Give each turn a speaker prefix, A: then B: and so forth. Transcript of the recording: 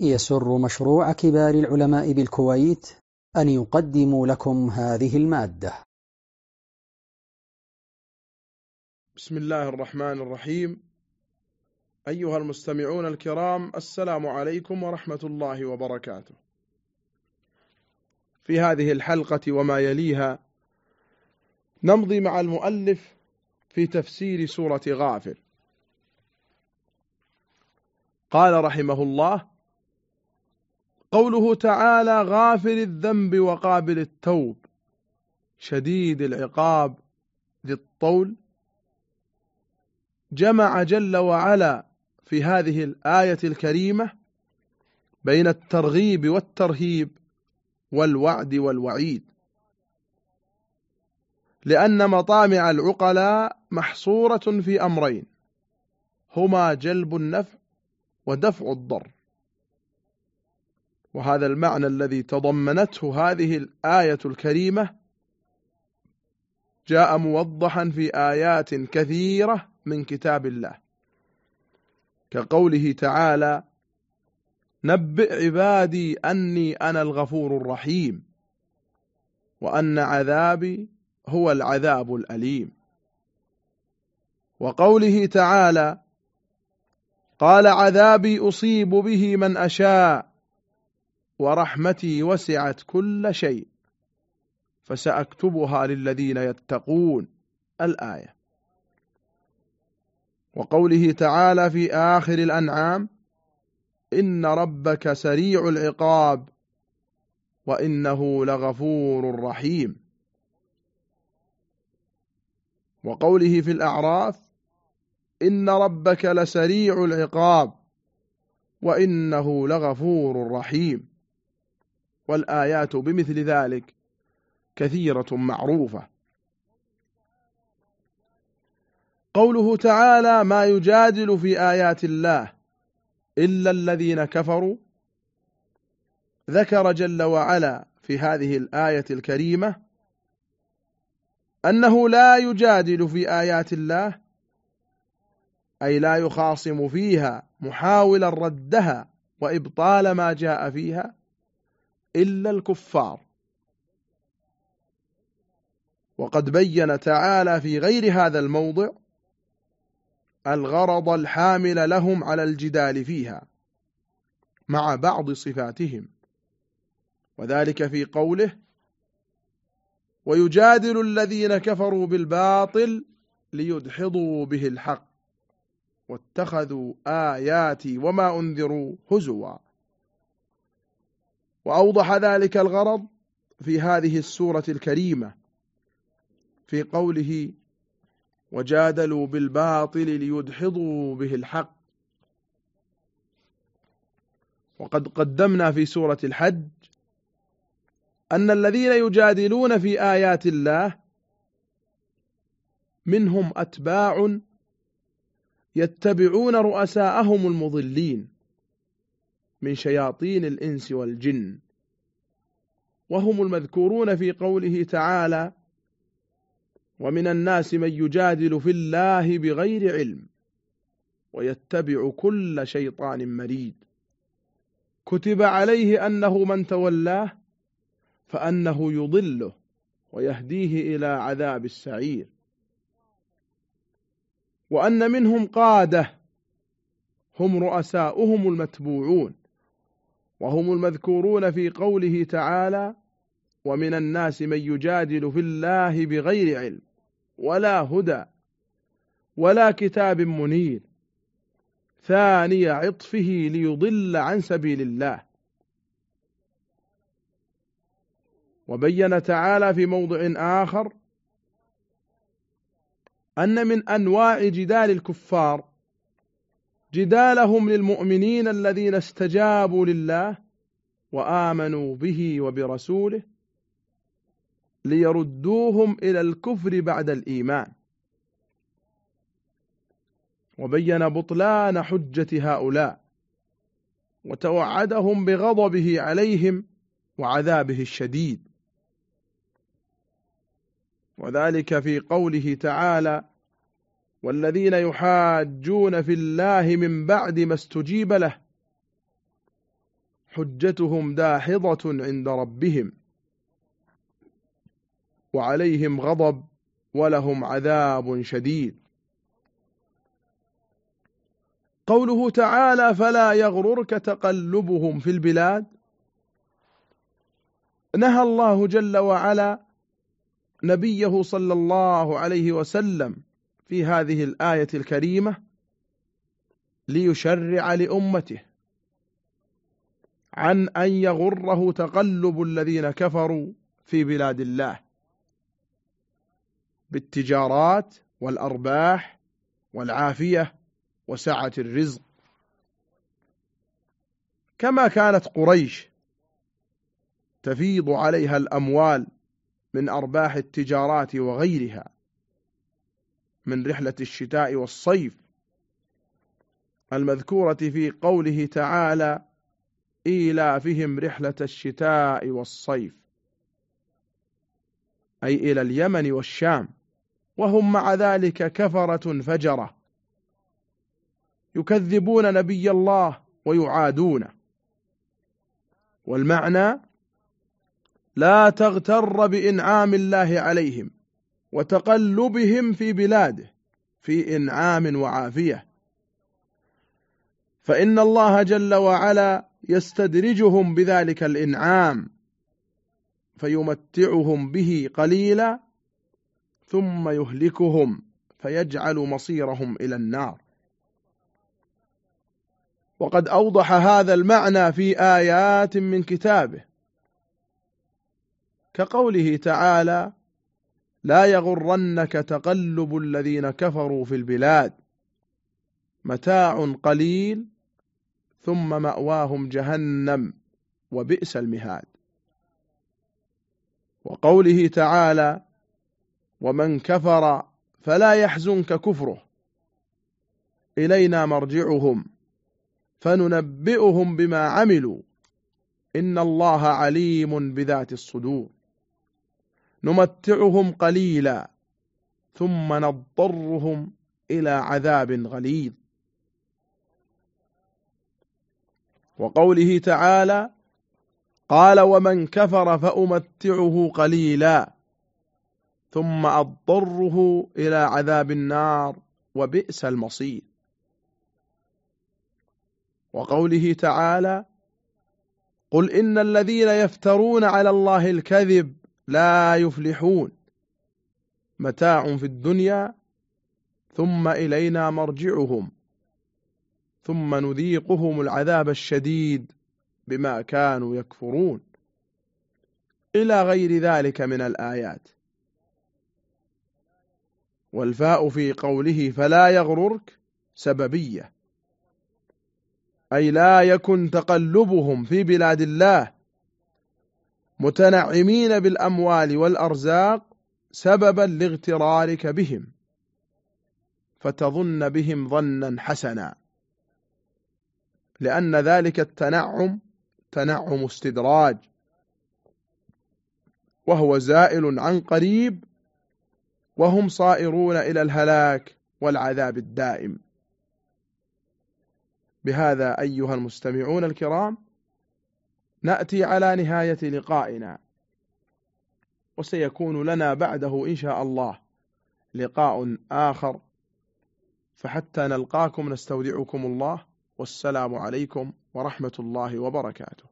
A: يسر مشروع كبار العلماء بالكويت أن يقدم لكم هذه المادة.
B: بسم الله الرحمن الرحيم. أيها المستمعون الكرام السلام عليكم ورحمة الله وبركاته. في هذه الحلقة وما يليها نمضي مع المؤلف في تفسير سورة غافر قال رحمه الله قوله تعالى غافر الذنب وقابل التوب شديد العقاب ذي الطول. جمع جل وعلا في هذه الآية الكريمة بين الترغيب والترهيب والوعد والوعيد لأن مطامع العقلاء محصورة في أمرين هما جلب النفع ودفع الضر. وهذا المعنى الذي تضمنته هذه الآية الكريمة جاء موضحا في آيات كثيرة من كتاب الله كقوله تعالى نبئ عبادي أني أنا الغفور الرحيم وأن عذابي هو العذاب الأليم وقوله تعالى قال عذابي أصيب به من أشاء ورحمتي وسعت كل شيء. فسأكتبها للذين يتقون. الآية. وقوله تعالى في آخر الأنعام إن ربك سريع العقاب وإنه لغفور رحيم. وقوله في الأعراف إن ربك لسريع العقاب وإنه لغفور رحيم. والآيات بمثل ذلك كثيرة معروفة. قوله تعالى ما يجادل في آيات الله إلا الذين كفروا ذكر جل وعلا في هذه الآية الكريمة أنه لا يجادل في آيات الله أي لا يخاصم فيها محاولا ردها وإبطال ما جاء فيها. إلا الكفار. وقد بين تعالى في غير هذا الموضع الغرض الحامل لهم على الجدال فيها مع بعض صفاتهم وذلك في قوله ويجادل الذين كفروا بالباطل ليدحضوا به الحق واتخذوا آياتي وما أنذروا هزوا. وأوضح ذلك الغرض في هذه السورة الكريمة في قوله وجادلوا بالباطل ليدحضوا به الحق. وقد قدمنا في سورة الحج أن الذين يجادلون في آيات الله منهم أتباع يتبعون رؤساءهم المضلين. من شياطين الإنس والجن. وهم المذكورون في قوله تعالى ومن الناس من يجادل في الله بغير علم ويتبع كل شيطان مريد كتب عليه أنه من تولاه فأنه يضله ويهديه إلى عذاب السعير. وأن منهم قادة هم رؤساؤهم المتبوعون. وهم المذكورون في قوله تعالى ومن الناس من يجادل في الله بغير علم ولا هدى ولا كتاب منير. ثاني عطفه ليضل عن سبيل الله. وبين تعالى في موضع آخر أن من أنواع جدال الكفار جدالهم للمؤمنين الذين استجابوا لله وآمنوا به وبرسوله ليردوهم إلى الكفر بعد الإيمان. وبين بطلان حجة هؤلاء وتوعدهم بغضبه عليهم وعذابه الشديد. وذلك في قوله تعالى والذين يحاجون في الله من بعد ما استجيب له حجتهم داحضة عند ربهم وعليهم غضب ولهم عذاب شديد. قوله تعالى فلا يغررك تقلبهم في البلاد نهى الله جل وعلا نبيه صلى الله عليه وسلم في هذه الآية الكريمة ليشرع لأمته عن أن يغره تقلب الذين كفروا في بلاد الله بالتجارات والأرباح والعافية وسعة الرزق. كما كانت قريش تفيض عليها الأموال من أرباح التجارات وغيرها من رحلة الشتاء والصيف المذكورة في قوله تعالى إيلافهم رحلة الشتاء والصيف أي إلى اليمن والشام وهم مع ذلك كفرة فجرة يكذبون نبي الله ويعادونه. والمعنى لا تغتر بإنعام الله عليهم وتقلبهم في بلاده في إنعام وعافية. فإن الله جل وعلا يستدرجهم بذلك الإنعام فيمتعهم به قليلا ثم يهلكهم فيجعل مصيرهم إلى النار. وقد أوضح هذا المعنى في آيات من كتابه كقوله تعالى لا يغرنك تقلب الذين كفروا في البلاد. متاع قليل ثم مأواهم جهنم وبئس المهاد. وقوله تعالى ومن كفر فلا يحزنك كفره. إلينا مرجعهم فننبئهم بما عملوا. إن الله عليم بذات الصدور. نمتعهم قليلا ثم نضطرهم إلى عذاب غليظ. وقوله تعالى قال ومن كفر فأمتعه قليلا ثم أضطره إلى عذاب النار وبئس المصير. وقوله تعالى قل إن الذين يفترون على الله الكذب لا يفلحون. متاع في الدنيا ثم إلينا مرجعهم ثم نذيقهم العذاب الشديد بما كانوا يكفرون. إلى غير ذلك من الآيات. والفاء في قوله فلا يغررك سببية أي لا يكن تقلبهم في بلاد الله متنعمين بالأموال والأرزاق سببا لاغترارك بهم فتظن بهم ظنا حسنا. لأن ذلك التنعم تنعم استدراج وهو زائل عن قريب وهم صائرون إلى الهلاك والعذاب الدائم. بهذا أيها المستمعون الكرام نأتي على نهاية لقائنا. وسيكون لنا بعده إن شاء الله لقاء آخر. فحتى نلقاكم نستودعكم الله. والسلام عليكم ورحمة الله وبركاته.